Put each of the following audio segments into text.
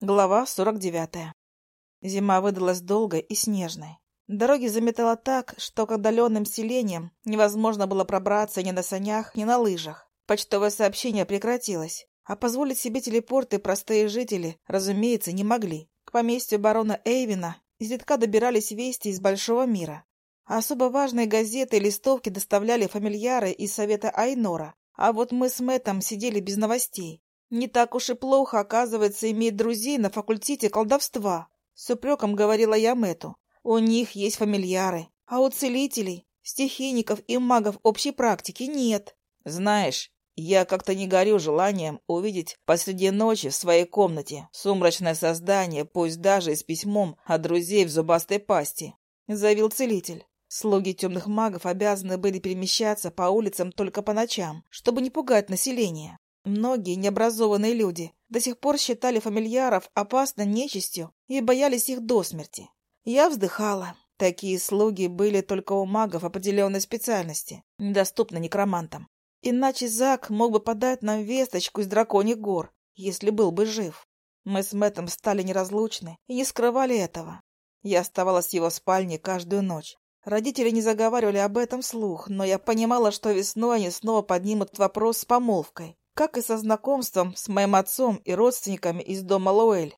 Глава 49. Зима выдалась долгой и снежной. Дороги заметало так, что к отдаленным селениям невозможно было пробраться ни на санях, ни на лыжах. Почтовое сообщение прекратилось, а позволить себе телепорты простые жители, разумеется, не могли. К поместью барона Эйвина изредка добирались вести из большого мира. А особо важные газеты и листовки доставляли фамильяры из совета Айнора, а вот мы с Мэтом сидели без новостей. Не так уж и плохо, оказывается, иметь друзей на факультете колдовства. С упреком говорила я Мэту. У них есть фамильяры, а у целителей, стихийников и магов общей практики нет. Знаешь, я как-то не горю желанием увидеть посреди ночи в своей комнате сумрачное создание, пусть даже и с письмом от друзей в зубастой пасти, — заявил целитель. Слуги темных магов обязаны были перемещаться по улицам только по ночам, чтобы не пугать население. Многие необразованные люди до сих пор считали фамильяров опасной нечистью и боялись их до смерти. Я вздыхала. Такие слуги были только у магов определенной специальности, недоступны некромантам. Иначе Зак мог бы подать нам весточку из драконьих гор, если был бы жив. Мы с Мэттом стали неразлучны и не скрывали этого. Я оставалась в его спальне каждую ночь. Родители не заговаривали об этом слух, но я понимала, что весной они снова поднимут вопрос с помолвкой как и со знакомством с моим отцом и родственниками из дома Лоэль.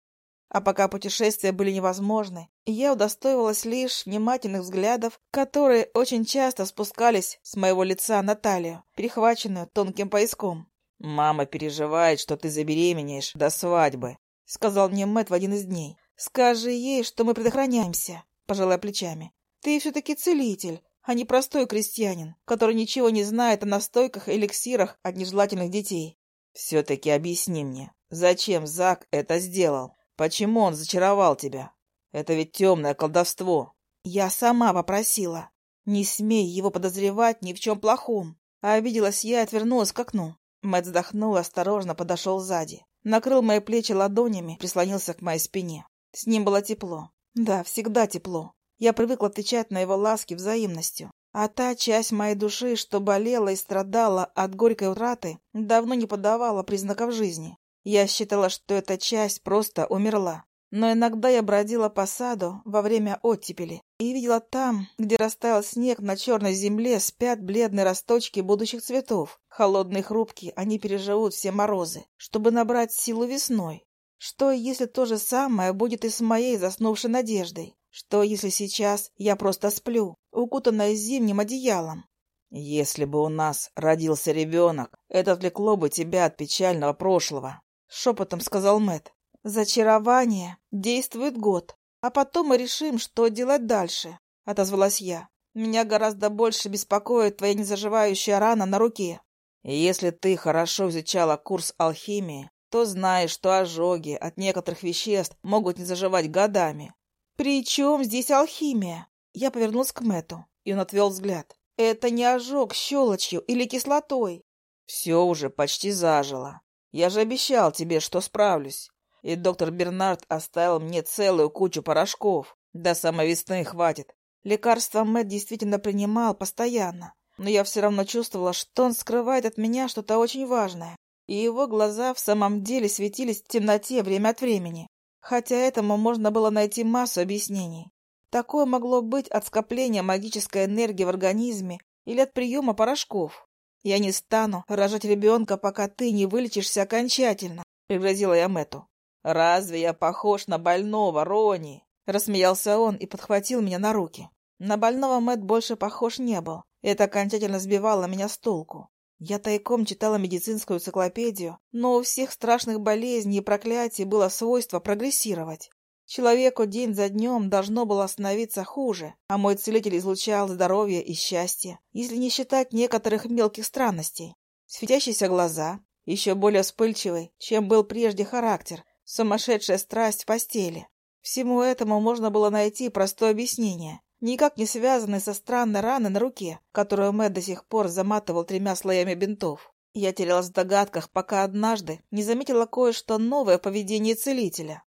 А пока путешествия были невозможны, я удостоивалась лишь внимательных взглядов, которые очень часто спускались с моего лица на талию, перехваченную тонким пояском. «Мама переживает, что ты забеременеешь до свадьбы», — сказал мне Мэтт в один из дней. «Скажи ей, что мы предохраняемся», — пожалуй плечами. «Ты все-таки целитель, а не простой крестьянин, который ничего не знает о настойках и эликсирах от нежелательных детей. Все-таки объясни мне, зачем Зак это сделал? Почему он зачаровал тебя? Это ведь темное колдовство. Я сама попросила. Не смей его подозревать ни в чем плохом. А обиделась я и отвернулась к окну. Мэтт вздохнул осторожно подошел сзади. Накрыл мои плечи ладонями, прислонился к моей спине. С ним было тепло. Да, всегда тепло. Я привыкла отвечать на его ласки взаимностью. А та часть моей души, что болела и страдала от горькой утраты, давно не подавала признаков жизни. Я считала, что эта часть просто умерла. Но иногда я бродила по саду во время оттепели и видела там, где растаял снег на черной земле, спят бледные росточки будущих цветов. Холодные хрупкие, они переживут все морозы, чтобы набрать силу весной. Что, если то же самое будет и с моей заснувшей надеждой? Что, если сейчас я просто сплю, укутанная зимним одеялом? Если бы у нас родился ребенок, это отвлекло бы тебя от печального прошлого, — шепотом сказал Мэт. Зачарование действует год, а потом мы решим, что делать дальше, — отозвалась я. Меня гораздо больше беспокоит твоя незаживающая рана на руке. Если ты хорошо изучала курс алхимии, то знаешь, что ожоги от некоторых веществ могут не заживать годами. «При чем здесь алхимия?» Я повернулась к Мэту, и он отвел взгляд. «Это не ожог щелочью или кислотой». «Все уже почти зажило. Я же обещал тебе, что справлюсь. И доктор Бернард оставил мне целую кучу порошков. До самой весны хватит. Лекарства Мэтт действительно принимал постоянно, но я все равно чувствовала, что он скрывает от меня что-то очень важное, и его глаза в самом деле светились в темноте время от времени. Хотя этому можно было найти массу объяснений. Такое могло быть от скопления магической энергии в организме или от приема порошков. «Я не стану рожать ребенка, пока ты не вылечишься окончательно», — пригрозила я Мэту. «Разве я похож на больного, Рони?» — рассмеялся он и подхватил меня на руки. На больного Мэт больше похож не был. Это окончательно сбивало меня с толку. Я тайком читала медицинскую энциклопедию, но у всех страшных болезней и проклятий было свойство прогрессировать. Человеку день за днем должно было становиться хуже, а мой целитель излучал здоровье и счастье, если не считать некоторых мелких странностей. Светящиеся глаза, еще более вспыльчивый, чем был прежде характер, сумасшедшая страсть в постели. Всему этому можно было найти простое объяснение никак не связанный со странной раной на руке, которую Мэтт до сих пор заматывал тремя слоями бинтов. Я терялась в догадках, пока однажды не заметила кое-что новое в поведении целителя.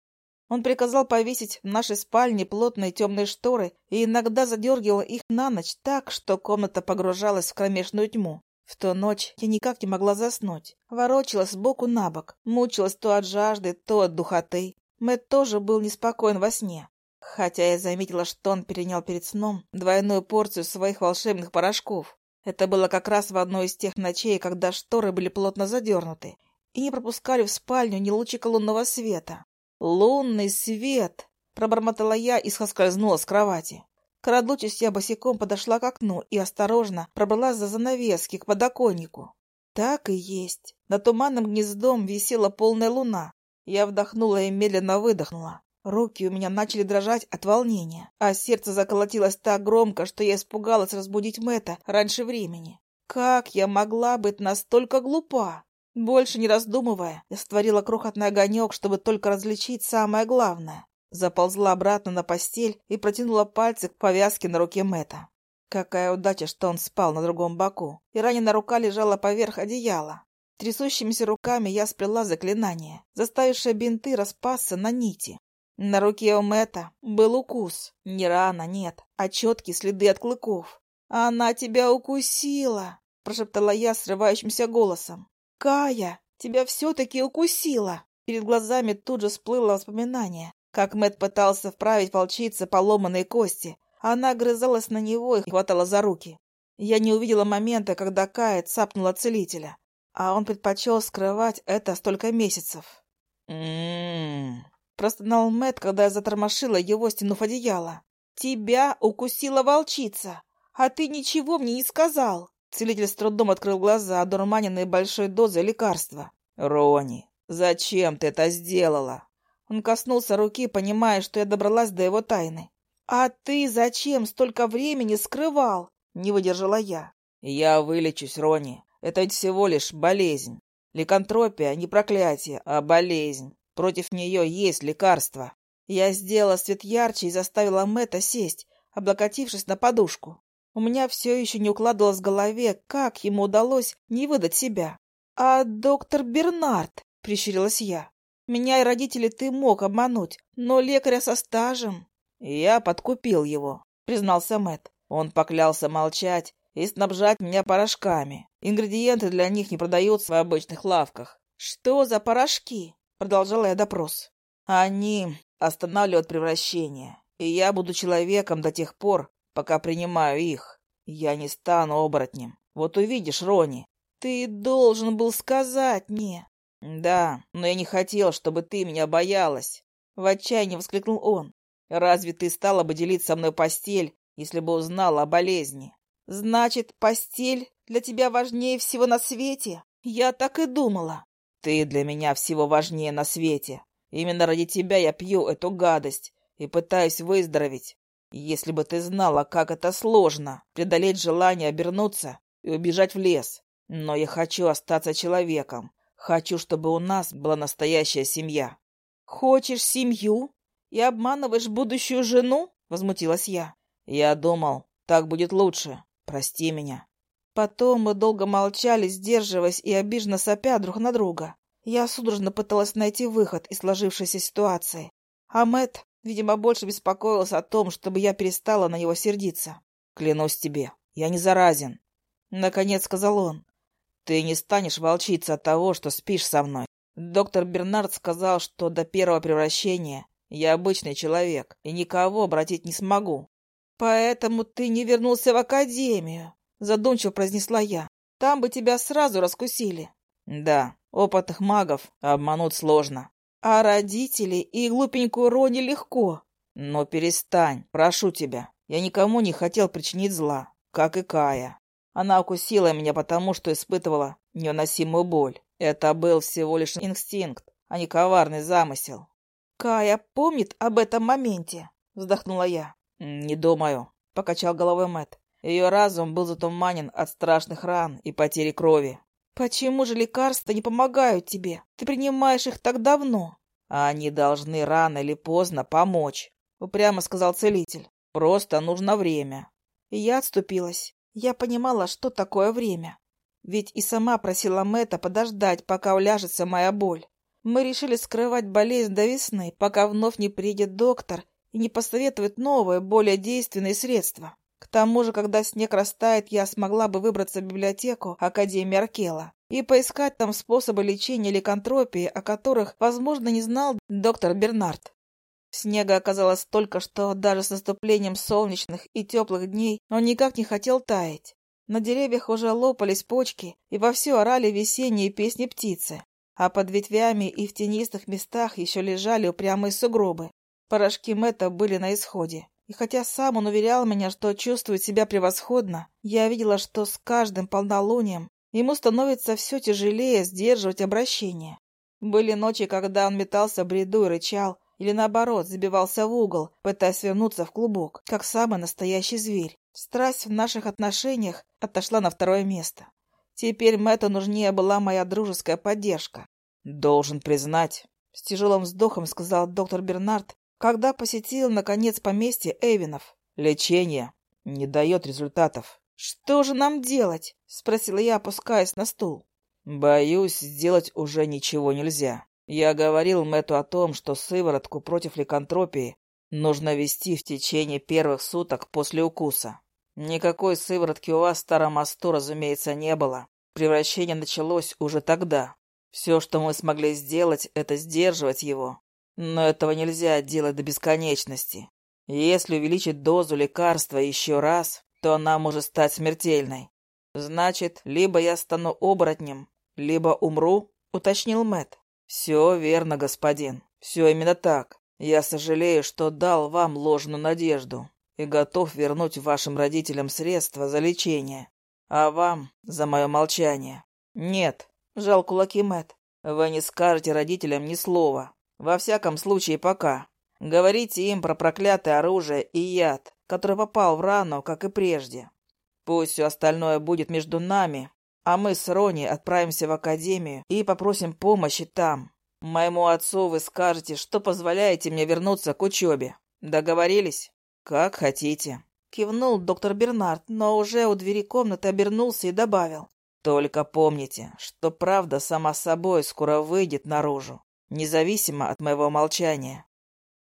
Он приказал повесить в нашей спальне плотные темные шторы и иногда задергивал их на ночь так, что комната погружалась в кромешную тьму. В ту ночь я никак не могла заснуть. Ворочалась сбоку на бок, мучилась то от жажды, то от духоты. Мэтт тоже был неспокоен во сне, хотя я заметила, что он перенял перед сном двойную порцию своих волшебных порошков. Это было как раз в одной из тех ночей, когда шторы были плотно задернуты и не пропускали в спальню ни лучика лунного света. «Лунный свет!» — пробормотала я и соскользнула с кровати. Крадучись, я босиком подошла к окну и осторожно пробралась за занавески к подоконнику. Так и есть. Над туманным гнездом висела полная луна. Я вдохнула и медленно выдохнула. Руки у меня начали дрожать от волнения, а сердце заколотилось так громко, что я испугалась разбудить Мэтта раньше времени. Как я могла быть настолько глупа? Больше не раздумывая, я створила крохотный огонек, чтобы только различить самое главное. Заползла обратно на постель и протянула пальцы к повязке на руке Мэтта. Какая удача, что он спал на другом боку, и раненая рука лежала поверх одеяла. Трясущимися руками я сплела заклинание, заставившее бинты распасться на нити. На руке у Мэтта был укус. Не рана, нет, а четкие следы от клыков. «Она тебя укусила!» — прошептала я срывающимся голосом. «Кая, тебя все-таки укусила!» Перед глазами тут же всплыло воспоминание, как Мэт пытался вправить волчице поломанные кости. Она грызалась на него и хватала за руки. Я не увидела момента, когда Кая цапнула целителя, а он предпочел скрывать это столько месяцев. «М-м-м», простонал Мэт, когда я затормошила его, стянув одеяло. «Тебя укусила волчица, а ты ничего мне не сказал!» Целитель с трудом открыл глаза, одурманенные большой дозой лекарства. «Рони, зачем ты это сделала?» Он коснулся руки, понимая, что я добралась до его тайны. «А ты зачем столько времени скрывал?» — не выдержала я. «Я вылечусь, Рони. Это ведь всего лишь болезнь. Ликантропия — не проклятие, а болезнь. Против нее есть лекарство». Я сделала свет ярче и заставила Мэтта сесть, облокотившись на подушку. У меня все еще не укладывалось в голове, как ему удалось не выдать себя. «А доктор Бернард?» — прищурилась я. «Меня и родителей ты мог обмануть, но лекаря со стажем...» «Я подкупил его», — признался Мэт. Он поклялся молчать и снабжать меня порошками. Ингредиенты для них не продаются в обычных лавках. «Что за порошки?» — продолжала я допрос. «Они останавливают превращение, и я буду человеком до тех пор, пока принимаю их. Я не стану оборотнем. Вот увидишь, Рони. Ты должен был сказать мне. Да, но я не хотел, чтобы ты меня боялась. В отчаянии воскликнул он. Разве ты стала бы делить со мной постель, если бы узнала о болезни? Значит, постель для тебя важнее всего на свете? Я так и думала. Ты для меня всего важнее на свете. Именно ради тебя я пью эту гадость и пытаюсь выздороветь. Если бы ты знала, как это сложно, преодолеть желание обернуться и убежать в лес. Но я хочу остаться человеком. Хочу, чтобы у нас была настоящая семья. Хочешь семью? И обманываешь будущую жену? Возмутилась я. Я думал, так будет лучше. Прости меня. Потом мы долго молчали, сдерживаясь и обиженно сопя друг на друга. Я судорожно пыталась найти выход из сложившейся ситуации. А Мэтт Видимо, больше беспокоился о том, чтобы я перестала на него сердиться. «Клянусь тебе, я не заразен», — наконец сказал он. «Ты не станешь волчиться от того, что спишь со мной. Доктор Бернард сказал, что до первого превращения я обычный человек и никого обратить не смогу». «Поэтому ты не вернулся в академию», — задумчиво произнесла я. «Там бы тебя сразу раскусили». «Да, опытных магов обмануть сложно. А родители и глупенькую Рони легко. Но перестань, прошу тебя. Я никому не хотел причинить зла, как и Кая. Она укусила меня потому, что испытывала невыносимую боль. Это был всего лишь инстинкт, а не коварный замысел. «Кая помнит об этом моменте?» — вздохнула я. «Не думаю», — покачал головой Мэт. Ее разум был затуманен от страшных ран и потери крови. «Почему же лекарства не помогают тебе? Ты принимаешь их так давно». «Они должны рано или поздно помочь», — упрямо сказал целитель. «Просто нужно время». И я отступилась. Я понимала, что такое время. Ведь и сама просила Мэтта подождать, пока уляжется моя боль. Мы решили скрывать болезнь до весны, пока вновь не приедет доктор и не посоветует новые, более действенные средства. К тому же, когда снег растает, я смогла бы выбраться в библиотеку Академии Аркела и поискать там способы лечения ликантропии, о которых, возможно, не знал доктор Бернард. Снега оказалось столько, что даже с наступлением солнечных и теплых дней он никак не хотел таять. На деревьях уже лопались почки, и вовсю орали весенние песни птицы. А под ветвями и в тенистых местах еще лежали упрямые сугробы. Порошки Мэтта были на исходе. И хотя сам он уверял меня, что чувствует себя превосходно, я видела, что с каждым полнолунием ему становится все тяжелее сдерживать обращение. Были ночи, когда он метался в бреду и рычал, или наоборот, забивался в угол, пытаясь вернуться в клубок, как самый настоящий зверь. Страсть в наших отношениях отошла на второе место. Теперь Мэтту нужнее была моя дружеская поддержка. «Должен признать», — с тяжелым вздохом сказал доктор Бернард, когда посетил, наконец, поместье Эвинов. «Лечение не дает результатов». «Что же нам делать?» — спросила я, опускаясь на стул. «Боюсь, сделать уже ничего нельзя. Я говорил Мэтту о том, что сыворотку против ликантропии нужно вести в течение первых суток после укуса. Никакой сыворотки у вас в Старом Мосту, разумеется, не было. Превращение началось уже тогда. Все, что мы смогли сделать, это сдерживать его. Но этого нельзя делать до бесконечности. Если увеличить дозу лекарства еще раз, то она может стать смертельной. Значит, либо я стану оборотнем, либо умру, уточнил Мэт. Все верно, господин. Все именно так. Я сожалею, что дал вам ложную надежду и готов вернуть вашим родителям средства за лечение, а вам за мое молчание. Нет, жал кулаки Мэт. Вы не скажете родителям ни слова. Во всяком случае, пока. Говорите им про проклятое оружие и яд, который попал в рану, как и прежде. Пусть все остальное будет между нами, а мы с Рони отправимся в академию и попросим помощи там. Моему отцу вы скажете, что позволяете мне вернуться к учебе. Договорились? «Как хотите», — кивнул доктор Бернард, но уже у двери комнаты обернулся и добавил. «Только помните, что правда сама собой скоро выйдет наружу, независимо от моего молчания.